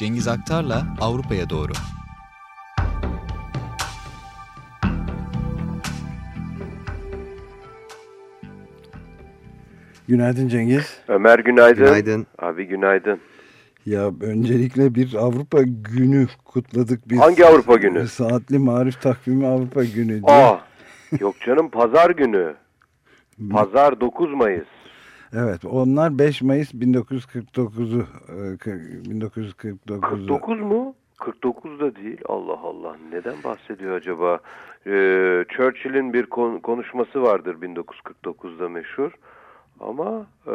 Cengiz Aktar'la Avrupa'ya doğru. Günaydın Cengiz. Ömer günaydın. Günaydın. Abi günaydın. Ya öncelikle bir Avrupa günü kutladık biz. Hangi Avrupa günü? Saatli Marif Takvimi Avrupa günü diye. Aa, yok canım pazar günü. Pazar 9 Mayıs. Evet onlar 5 Mayıs 1949'u e, kı- 1949'u 49 mu? 49 da değil. Allah Allah. Neden bahsediyor acaba? Ee, Churchill'in bir kon- konuşması vardır 1949'da meşhur. Ama e,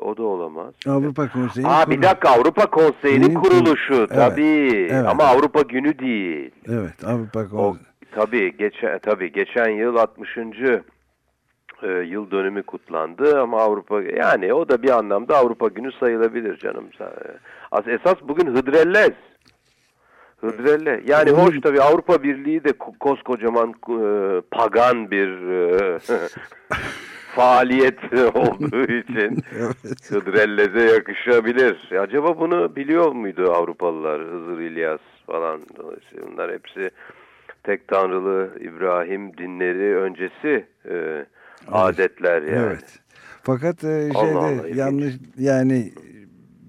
o da olamaz. Avrupa Konseyi Aa bir dakika Avrupa Konseyi'nin kuruluşu Evet, tabii. evet. Ama Avrupa Günü değil. Evet Avrupa Konseyi. tabii geçen tabii geçen yıl 60. e, yıl dönümü kutlandı ama Avrupa yani o da bir anlamda Avrupa Günü sayılabilir canım. Sa- As esas bugün Hıdrellez. Hıdrelle. Yani hoş tabii Avrupa Birliği de ko- koskocaman e, pagan bir e, faaliyet olduğu için Evet. Hıdrellez'e yakışabilir. Acaba bunu biliyor muydu Avrupalılar? Hızır İlyas falan. Dolayısıyla Bunlar hepsi tek tanrılı İbrahim dinleri öncesi e, adetler yani. Evet. Fakat e, şeyde Allah, yanlış yani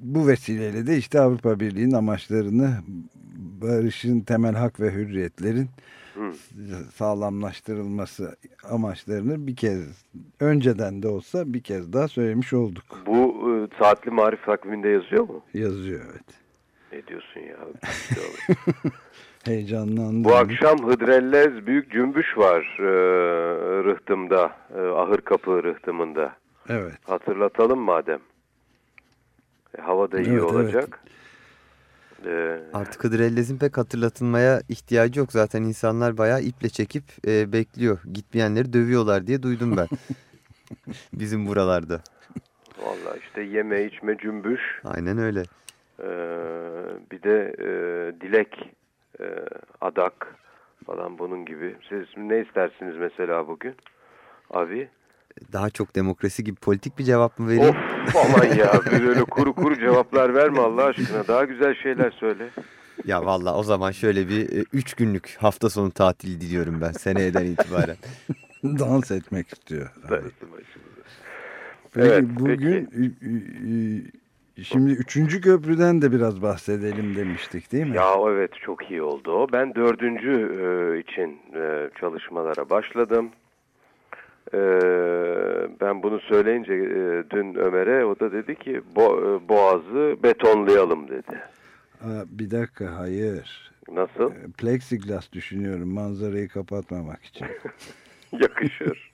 bu vesileyle de işte Avrupa Birliği'nin amaçlarını barışın temel hak ve hürriyetlerin Hı. sağlamlaştırılması amaçlarını bir kez önceden de olsa bir kez daha söylemiş olduk. Bu e, saatli marif takviminde yazıyor mu? Yazıyor evet. Ne diyorsun ya? Heyecanlandım. Bu akşam Hıdrellez büyük cümbüş var e, rıhtımda, e, ahır kapı rıhtımında. Evet. Hatırlatalım madem. E, hava da iyi Evet, olacak. E, Artık Hıdrellez'in pek hatırlatılmaya ihtiyacı yok. Zaten insanlar bayağı iple çekip e, bekliyor. Gitmeyenleri dövüyorlar diye duydum ben. Bizim buralarda. Vallahi işte yeme içme cümbüş. Aynen öyle. E, bir de e, dilek, e, adak falan bunun gibi. Siz ne istersiniz mesela bugün? Abi. Daha çok demokrasi gibi politik bir cevap mı vereyim? Of aman ya bir öyle kuru kuru cevaplar verme Allah aşkına. Daha güzel şeyler söyle. Ya valla o zaman şöyle bir e, üç günlük hafta sonu tatili diliyorum ben seneyden itibaren. Dans etmek istiyor. Evet. Peki Evet, bugün ü- şimdi üçüncü köprüden de biraz bahsedelim demiştik değil mi? Ya evet çok iyi oldu. Ben dördüncü e, için e, çalışmalara başladım. E, ben bunu söyleyince e, dün Ömer'e o da dedi ki Bo- e, boğazı betonlayalım dedi. Aa, bir dakika hayır. Nasıl? E, Plexiglas düşünüyorum manzarayı kapatmamak için. Yakışır.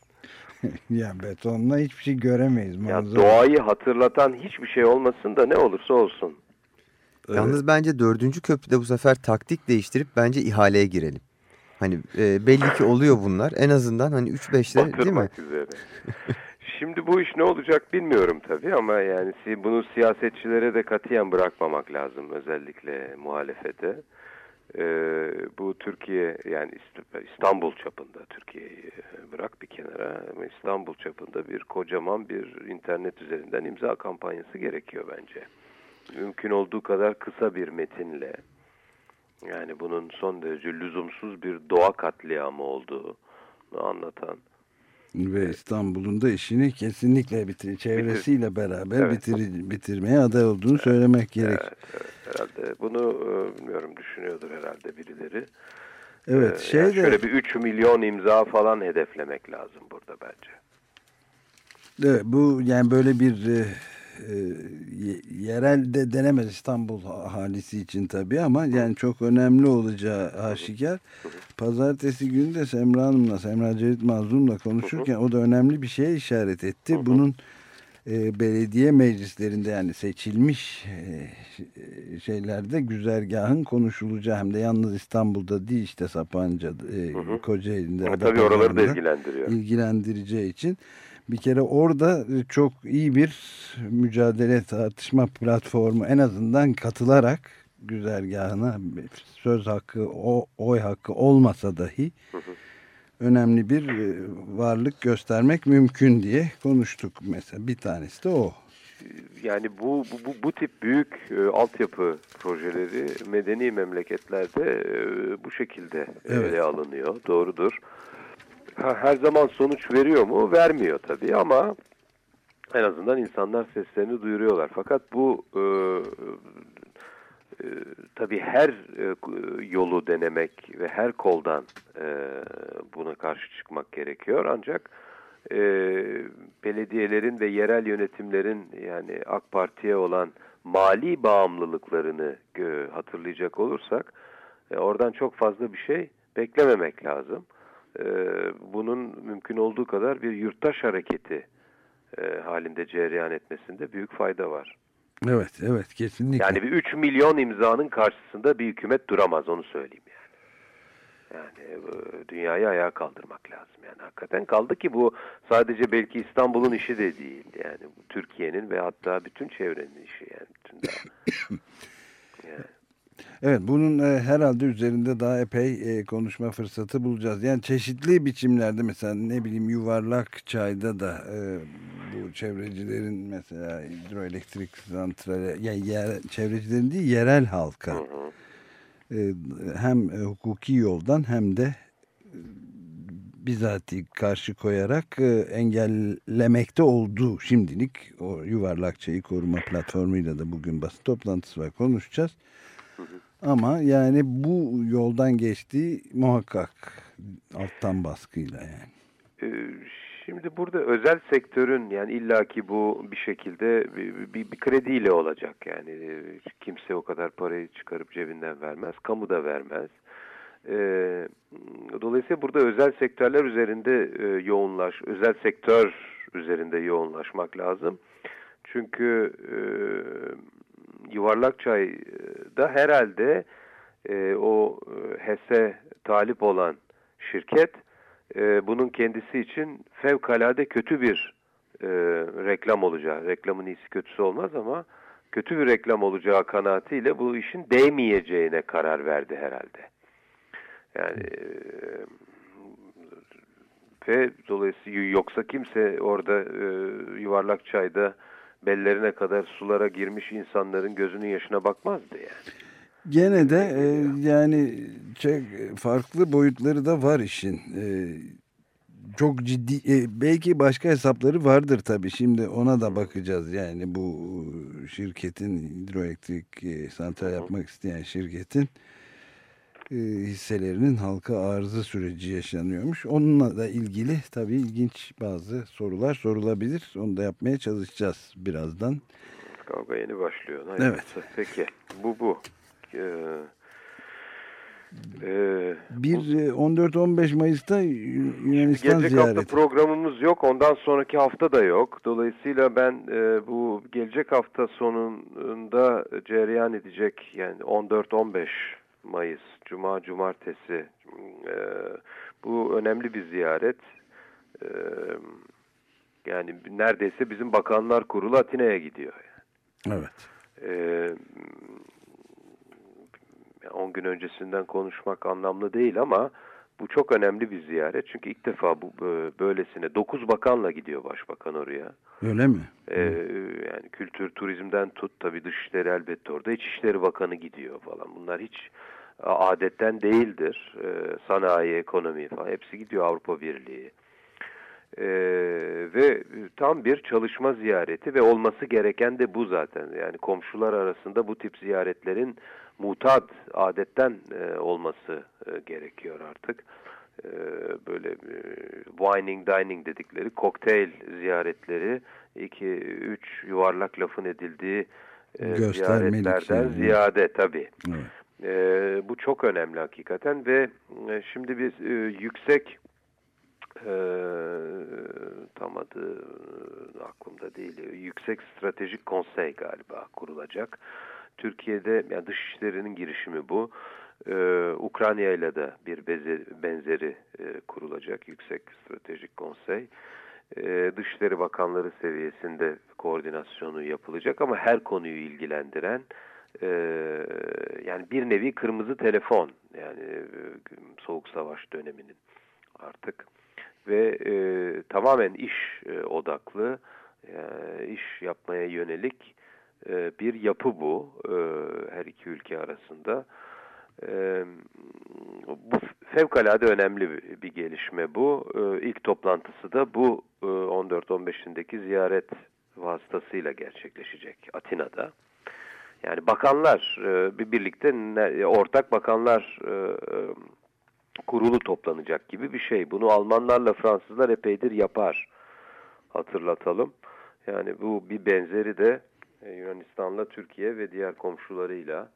ya betonla hiçbir şey göremeyiz ya doğayı hatırlatan hiçbir şey olmasın da ne olursa olsun. Yalnız bence dördüncü köprüde bu sefer taktik değiştirip bence ihaleye girelim. Hani e, belli ki oluyor bunlar. En azından hani 3-5'te değil mi? Üzere. Şimdi bu iş ne olacak bilmiyorum tabii ama yani bunu siyasetçilere de katiyen bırakmamak lazım özellikle muhalefete. Ee, bu Türkiye yani İst- İstanbul çapında Türkiye'yi bırak bir kenara İstanbul çapında bir kocaman bir internet üzerinden imza kampanyası gerekiyor bence. Mümkün olduğu kadar kısa bir metinle yani bunun son derece lüzumsuz bir doğa katliamı olduğunu anlatan Ve İstanbul'un da işini kesinlikle bitir çevresiyle beraber Evet. bitir bitirmeye aday olduğunu söylemek gerek. Herhalde bunu e, bilmiyorum düşünüyordur herhalde birileri. Evet, Ee, şey yani de şöyle bir 3 milyon imza falan hedeflemek lazım burada bence. Evet, bu yani böyle bir e, e, ye- yerelde denemez İstanbul ahalisi için tabii ama yani çok önemli olacağı aşikar. Pazartesi günü de Semra Hanım'la, Semra Cerit Mazlum'la konuşurken o da önemli bir şeye işaret etti. Bunun e, belediye meclislerinde yani seçilmiş e, ş- şeylerde güzergahın konuşulacağı hem de yalnız İstanbul'da değil işte Sapanca'da, e, Kocaeli'nde. Tabii oraları da ilgilendiriyor. ilgilendireceği için bir kere orada çok iyi bir mücadele tartışma platformu en azından katılarak güzergahına söz hakkı o oy hakkı olmasa dahi önemli bir e, varlık göstermek mümkün diye konuştuk mesela bir tanesi de o. yani bu, bu, bu tip büyük e, altyapı projeleri medeni memleketlerde e, bu şekilde Evet. ele alınıyor. Doğrudur. Her zaman sonuç veriyor mu? Vermiyor tabii ama en azından insanlar seslerini duyuruyorlar. Fakat bu e, e, tabii her e, yolu denemek ve her koldan e, buna karşı çıkmak gerekiyor. Ancak e, belediyelerin ve yerel yönetimlerin yani AK Parti'ye olan mali bağımlılıklarını e, hatırlayacak olursak e, oradan çok fazla bir şey beklememek lazım. E, bunun mümkün olduğu kadar bir yurttaş hareketi e, halinde cereyan etmesinde büyük fayda var. Evet, evet kesinlikle. Yani bir 3 milyon imzanın karşısında bir hükümet duramaz onu söyleyeyim yani. Yani e, dünyayı ayağa kaldırmak lazım. Yani hakikaten kaldı ki bu sadece belki İstanbul'un işi de değil. Yani Türkiye'nin ve hatta bütün çevrenin işi yani. Bütün daha. Evet bunun e, herhalde üzerinde daha epey e, konuşma fırsatı bulacağız. Yani çeşitli biçimlerde mesela ne bileyim yuvarlak çayda da e, bu çevrecilerin mesela hidroelektrik santrali yani yer, çevrecilerin değil yerel halka Hı hı. e, hem e, hukuki yoldan hem de e, bizatihi karşı koyarak e, engellemekte olduğu şimdilik o yuvarlak çayı koruma platformuyla da bugün basın toplantısı var konuşacağız. Ama yani bu yoldan geçtiği muhakkak alttan baskıyla yani. Ee, Şimdi burada özel sektörün yani illaki bu bir şekilde bir, bir, bir krediyle olacak yani Ee, kimse o kadar parayı çıkarıp cebinden vermez, kamu da vermez. Ee, dolayısıyla burada özel sektörler üzerinde e, yoğunlaş, özel sektör üzerinde yoğunlaşmak lazım. Çünkü e, yuvarlak çayda herhalde e, o e, HES'e talip olan şirket e, bunun kendisi için fevkalade kötü bir e, reklam olacağı, reklamın iyisi kötüsü olmaz ama kötü bir reklam olacağı kanaatiyle bu işin değmeyeceğine karar verdi herhalde. Yani e, ve dolayısıyla yoksa kimse orada e, yuvarlak çayda bellerine kadar sulara girmiş insanların gözünün yaşına bakmazdı yani. Gene de e, yani çok farklı boyutları da var işin. E, çok ciddi e, belki başka hesapları vardır tabii. Şimdi ona da bakacağız. Yani bu şirketin hidroelektrik e, santral yapmak isteyen şirketin e, hisselerinin halka arıza süreci yaşanıyormuş. Onunla da ilgili tabii ilginç bazı sorular sorulabilir. Onu da yapmaya çalışacağız birazdan. Kavga yeni başlıyor. Evet. Peki bu bu. Ee, e, Bir e, 14-15 Mayıs'ta Yunanistan Gelecek hafta ziyareti. programımız yok. Ondan sonraki hafta da yok. Dolayısıyla ben e, bu gelecek hafta sonunda cereyan edecek yani 14-15 Mayıs Cuma Cumartesi e, bu önemli bir ziyaret. E, yani neredeyse bizim Bakanlar Kurulu Atina'ya gidiyor. Evet. Ee, 10 gün öncesinden konuşmak anlamlı değil ama bu çok önemli bir ziyaret. Çünkü ilk defa bu e, böylesine 9 bakanla gidiyor başbakan oraya. Öyle mi? Ee, yani kültür, turizmden tut tabii dışişleri elbette orada. İçişleri Bakanı gidiyor falan. Bunlar hiç adetten değildir. Ee, sanayi, ekonomi falan hepsi gidiyor Avrupa Birliği. Ee, ve tam bir çalışma ziyareti ve olması gereken de bu zaten. Yani komşular arasında bu tip ziyaretlerin mutat adetten e, olması e, gerekiyor artık. E, böyle e, wining dining dedikleri kokteyl ziyaretleri iki üç yuvarlak lafın edildiği e, Göstermelik ziyaretlerden şey. ziyade tabii. Evet. E, bu çok önemli hakikaten ve e, şimdi biz e, yüksek e, tam adı e, aklımda değil. Yüksek Stratejik Konsey galiba kurulacak. Türkiye'de yani dışişlerinin girişimi bu. Ee, Ukrayna ile de bir beze, benzeri e, kurulacak Yüksek Stratejik Konsey. Ee, Dışişleri Bakanları seviyesinde koordinasyonu yapılacak ama her konuyu ilgilendiren e, yani bir nevi kırmızı telefon yani e, Soğuk Savaş döneminin artık ve e, tamamen iş e, odaklı e, iş yapmaya yönelik e, bir yapı bu e, her iki ülke arasında. E, bu fevkalade önemli bir, bir gelişme bu. E, ilk toplantısı da bu e, 14-15'indeki ziyaret vasıtasıyla gerçekleşecek Atina'da. Yani bakanlar e, bir birlikte ortak bakanlar e, e, kurulu toplanacak gibi bir şey. Bunu Almanlarla Fransızlar epeydir yapar. Hatırlatalım. Yani bu bir benzeri de Yunanistan'la Türkiye ve diğer komşularıyla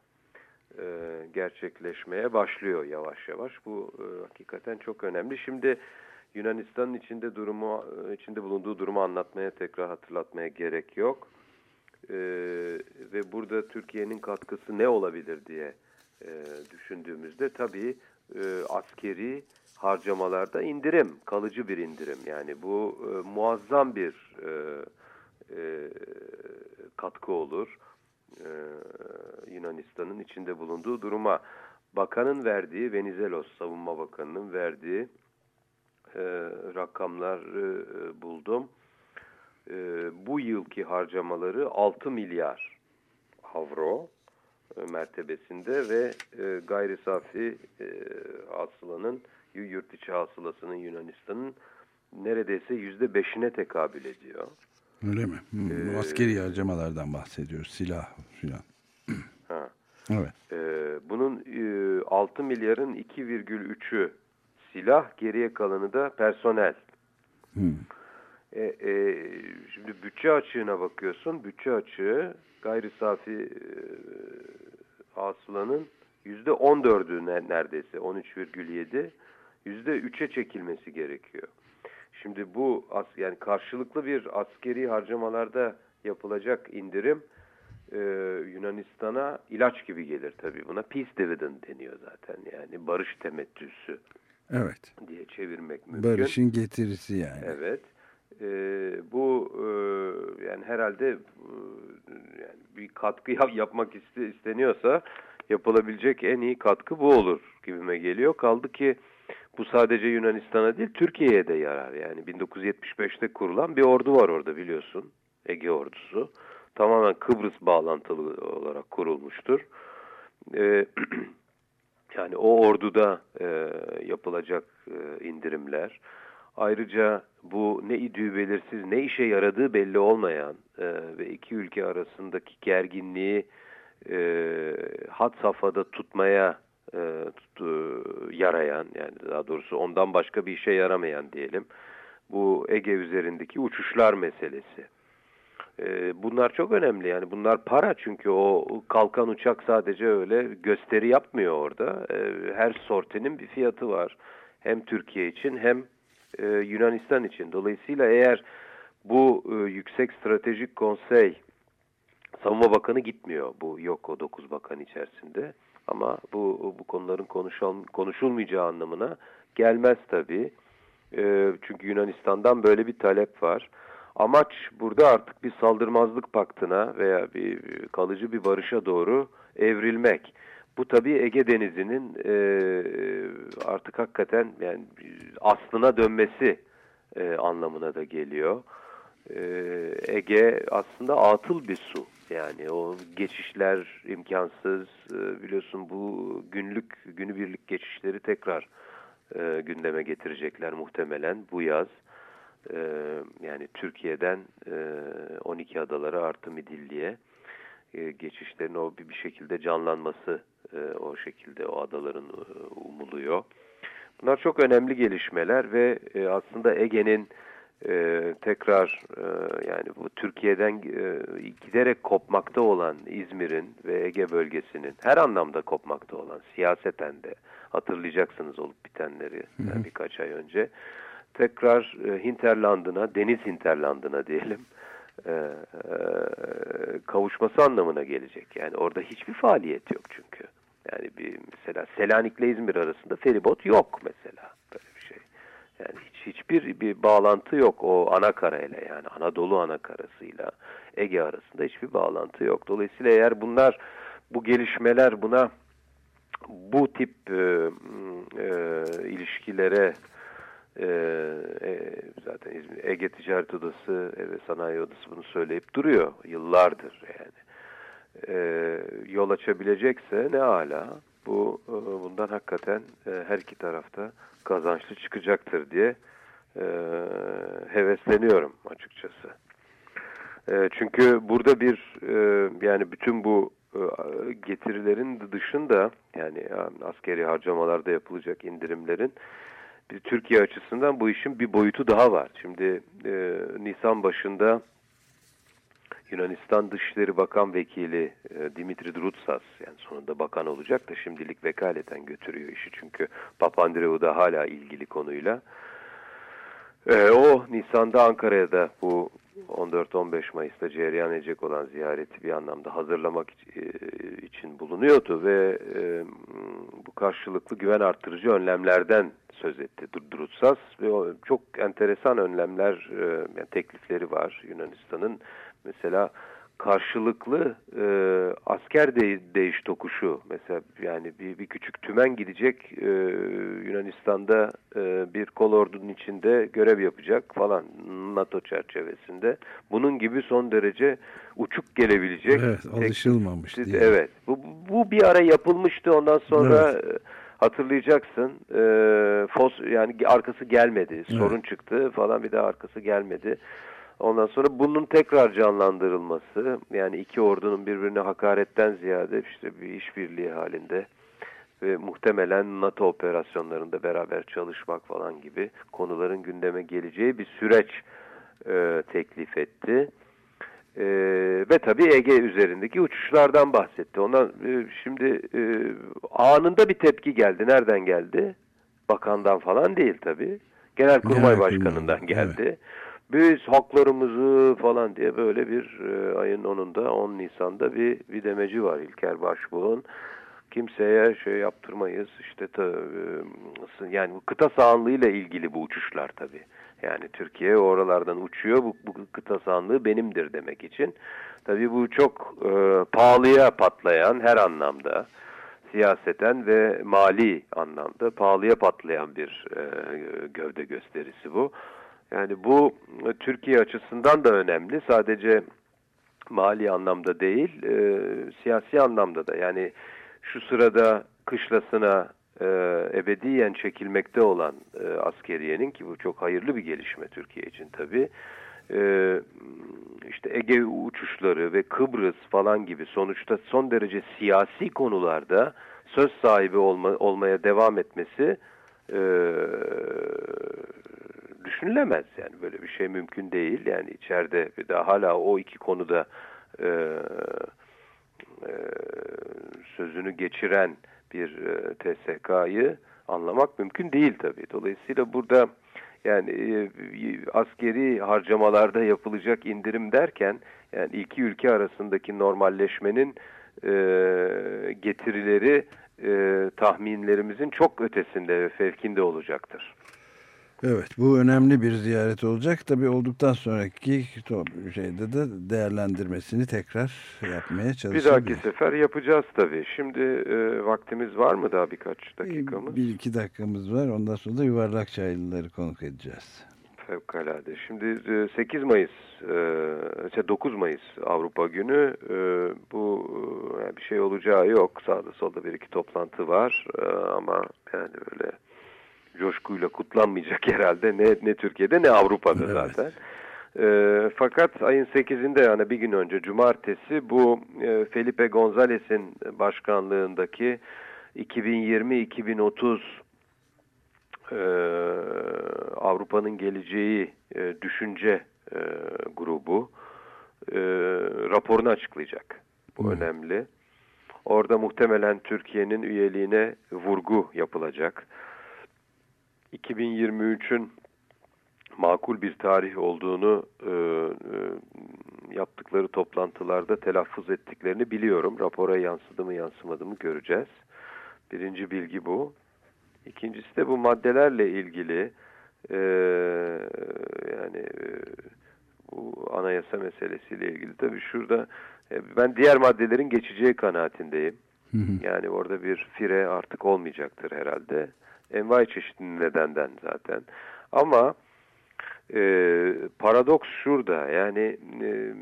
gerçekleşmeye başlıyor yavaş yavaş. Bu hakikaten çok önemli. Şimdi Yunanistan'ın içinde durumu içinde bulunduğu durumu anlatmaya tekrar hatırlatmaya gerek yok. Ee, ve burada Türkiye'nin katkısı ne olabilir diye e, düşündüğümüzde tabii e, askeri harcamalarda indirim, kalıcı bir indirim. Yani bu e, muazzam bir e, e, katkı olur. E, Yunanistan'ın içinde bulunduğu duruma. Bakanın verdiği, Venizelos Savunma Bakanı'nın verdiği e, rakamlar e, buldum. E, bu yılki harcamaları 6 milyar avro e, mertebesinde ve e, gayri safi e, hasılanın, yurt içi hasılasının Yunanistan'ın neredeyse yüzde beşine tekabül ediyor. Öyle mi? Hmm, ee, askeri harcamalardan bahsediyoruz. Silah filan. Ha. Evet. Ee, bunun e, 6 milyarın 2,3'ü silah, geriye kalanı da personel. Hmm. E, e, şimdi bütçe açığına bakıyorsun. Bütçe açığı gayri safi e, hasılanın yüzde on dördü neredeyse 13,7 yüzde üçe çekilmesi gerekiyor. Şimdi bu as yani karşılıklı bir askeri harcamalarda yapılacak indirim e, Yunanistan'a ilaç gibi gelir tabii buna. Peace dividend deniyor zaten yani barış temettüsü. Evet. diye çevirmek mümkün. Barışın getirisi yani. Evet. E, bu e, yani herhalde e, yani bir katkı yap, yapmak iste, isteniyorsa yapılabilecek en iyi katkı bu olur gibime geliyor. Kaldı ki bu sadece Yunanistan'a değil Türkiye'ye de yarar. Yani 1975'te kurulan bir ordu var orada biliyorsun. Ege ordusu. Tamamen Kıbrıs bağlantılı olarak kurulmuştur. Ee, yani o orduda e, yapılacak e, indirimler, Ayrıca bu ne idüğü belirsiz, ne işe yaradığı belli olmayan e, ve iki ülke arasındaki gerginliği e, hat safhada tutmaya e, tutu, yarayan, yani daha doğrusu ondan başka bir işe yaramayan diyelim, bu Ege üzerindeki uçuşlar meselesi. E, bunlar çok önemli yani bunlar para çünkü o kalkan uçak sadece öyle gösteri yapmıyor orada. E, her sortinin bir fiyatı var. Hem Türkiye için hem e, Yunanistan için. Dolayısıyla eğer bu e, Yüksek Stratejik Konsey Savunma Bakanı gitmiyor bu yok o 9 bakan içerisinde. Ama bu bu konuların konuşul, konuşulmayacağı anlamına gelmez tabii. E, çünkü Yunanistan'dan böyle bir talep var. Amaç burada artık bir saldırmazlık paktına veya bir kalıcı bir barışa doğru evrilmek. Bu tabii Ege Denizi'nin e, artık hakikaten yani aslına dönmesi e, anlamına da geliyor. E, Ege aslında atıl bir su. Yani o geçişler imkansız. E, biliyorsun bu günlük, günübirlik geçişleri tekrar e, gündeme getirecekler muhtemelen bu yaz. E, yani Türkiye'den e, 12 adaları artı Midilli'ye e, geçişlerin o bir, bir şekilde canlanması e, o şekilde o adaların e, umuluyor. Bunlar çok önemli gelişmeler ve e, aslında Ege'nin e, tekrar e, yani bu Türkiye'den e, giderek kopmakta olan İzmir'in ve Ege bölgesinin her anlamda kopmakta olan siyaseten de hatırlayacaksınız olup bitenleri yani birkaç ay önce. Tekrar e, hinterlandına deniz hinterlandına diyelim e, e, kavuşması anlamına gelecek. Yani orada hiçbir faaliyet yok çünkü. Yani bir mesela Selanik ile İzmir arasında feribot yok mesela böyle bir şey. Yani hiç hiçbir bir bağlantı yok o ana karayla yani Anadolu ana karasıyla Ege arasında hiçbir bağlantı yok. Dolayısıyla eğer bunlar bu gelişmeler buna bu tip e, e, ilişkilere e, e, zaten İzmir, Ege Ticaret Odası ve Sanayi Odası bunu söyleyip duruyor yıllardır yani. E, yol açabilecekse ne ala bu e, bundan hakikaten e, her iki tarafta kazançlı çıkacaktır diye e, hevesleniyorum açıkçası. E, çünkü burada bir e, yani bütün bu getirilerin dışında yani askeri harcamalarda yapılacak indirimlerin Türkiye açısından bu işin bir boyutu daha var. Şimdi e, Nisan başında Yunanistan Dışişleri Bakan Vekili e, Dimitri Drutsas yani sonunda bakan olacak da şimdilik vekaleten götürüyor işi çünkü Papandreou da hala ilgili konuyla. E, o Nisan'da Ankara'ya da bu 14-15 Mayıs'ta cereyan edecek olan ziyareti bir anlamda hazırlamak e, için bulunuyordu ve e, bu karşılıklı güven arttırıcı önlemlerden söz etti Drutsas ve o çok enteresan önlemler, e, yani teklifleri var Yunanistan'ın. Mesela karşılıklı e, asker de, değiş tokuşu mesela yani bir, bir küçük tümen gidecek e, Yunanistan'da e, bir kol ordunun içinde görev yapacak falan NATO çerçevesinde. Bunun gibi son derece uçuk gelebilecek. Evet alışılmamış diye. Evet bu, bu bir ara yapılmıştı ondan sonra evet. Hatırlayacaksın e, fos yani arkası gelmedi sorun evet. çıktı falan bir daha arkası gelmedi. Ondan sonra bunun tekrar canlandırılması yani iki ordunun birbirine hakaretten ziyade işte bir işbirliği halinde ve muhtemelen NATO operasyonlarında beraber çalışmak falan gibi konuların gündeme geleceği bir süreç e, teklif etti. E, ve tabii Ege üzerindeki uçuşlardan bahsetti. Ondan e, şimdi e, anında bir tepki geldi. Nereden geldi? Bakandan falan değil tabii. Genelkurmay Başkanı'ndan geldi. Evet biz haklarımızı falan diye böyle bir e, ayın 10'unda 10 Nisan'da bir, bir demeci var İlker Başbuğ'un. Kimseye şey yaptırmayız işte ta, e, yani kıta sahanlığıyla ilgili bu uçuşlar tabii. Yani Türkiye oralardan uçuyor bu, bu kıta sahanlığı benimdir demek için. Tabii bu çok e, pahalıya patlayan her anlamda siyaseten ve mali anlamda pahalıya patlayan bir e, gövde gösterisi bu. Yani bu e, Türkiye açısından da önemli. Sadece mali anlamda değil, e, siyasi anlamda da. Yani şu sırada kışlasına e, ebediyen çekilmekte olan e, askeriyenin ki bu çok hayırlı bir gelişme Türkiye için tabii. E, işte Ege uçuşları ve Kıbrıs falan gibi sonuçta son derece siyasi konularda söz sahibi olma, olmaya devam etmesi e, düşünülemez yani böyle bir şey mümkün değil yani içeride bir daha hala o iki konuda e, e, sözünü geçiren bir e, TSK'yı anlamak mümkün değil tabii. Dolayısıyla burada yani e, askeri harcamalarda yapılacak indirim derken yani iki ülke arasındaki normalleşmenin e, getirileri e, tahminlerimizin çok ötesinde ve fevkinde olacaktır. Evet bu önemli bir ziyaret olacak. Tabi olduktan sonraki şeyde de değerlendirmesini tekrar yapmaya çalışacağız. Bir dahaki sefer yapacağız tabi. Şimdi e, vaktimiz var mı daha birkaç dakikamız? Bir iki dakikamız var. Ondan sonra da yuvarlak çaylıları konuk edeceğiz. Fevkalade. Şimdi 8 e, Mayıs, 9 e, Mayıs Avrupa Günü. E, bu yani bir şey olacağı yok. Sağda solda bir iki toplantı var. Ama yani böyle coşkuyla kutlanmayacak herhalde ne, ne Türkiye'de ne Avrupa'da evet. zaten. E, fakat ayın 8'inde yani bir gün önce cumartesi bu e, Felipe Gonzalez'in başkanlığındaki 2020-2030 e, Avrupa'nın geleceği e, düşünce e, grubu e, raporunu açıklayacak. Bu hmm. önemli. Orada muhtemelen Türkiye'nin üyeliğine vurgu yapılacak. 2023'ün makul bir tarih olduğunu e, e, yaptıkları toplantılarda telaffuz ettiklerini biliyorum. Rapora yansıdı mı yansımadı mı göreceğiz. Birinci bilgi bu. İkincisi de bu maddelerle ilgili e, yani e, bu anayasa meselesiyle ilgili. Tabii şurada e, ben diğer maddelerin geçeceği kanaatindeyim. Yani orada bir fire artık olmayacaktır herhalde envai çeşitli nedenden zaten. Ama e, paradoks şurada yani e,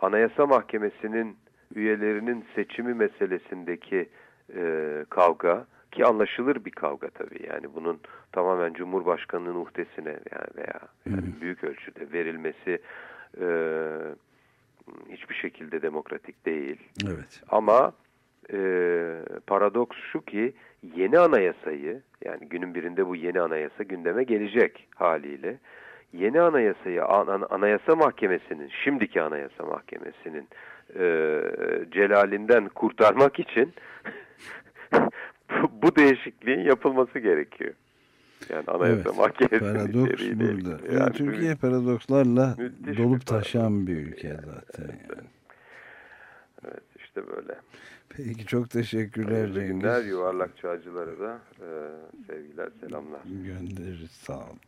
Anayasa Mahkemesi'nin üyelerinin seçimi meselesindeki e, kavga ki anlaşılır bir kavga tabii yani bunun tamamen Cumhurbaşkanı'nın uhdesine yani veya yani büyük ölçüde verilmesi e, hiçbir şekilde demokratik değil. Evet. Ama e, paradoks şu ki yeni anayasayı yani günün birinde bu yeni anayasa gündeme gelecek haliyle yeni anayasayı an, anayasa mahkemesinin şimdiki anayasa mahkemesinin e, celalinden kurtarmak için bu değişikliğin yapılması gerekiyor. Yani anayasa evet, mahkemesinin paradoks burada. Yani Yani Türkiye paradokslarla dolup taşan bir ülke zaten. Yani. Evet işte böyle. Peki çok teşekkürler Hayırlı Cengiz. günler yuvarlak çağcılara da e, sevgiler selamlar. Göndeririz sağ olun.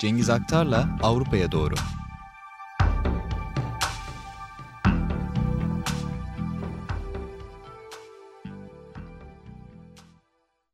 Cengiz Aktar'la Avrupa'ya doğru.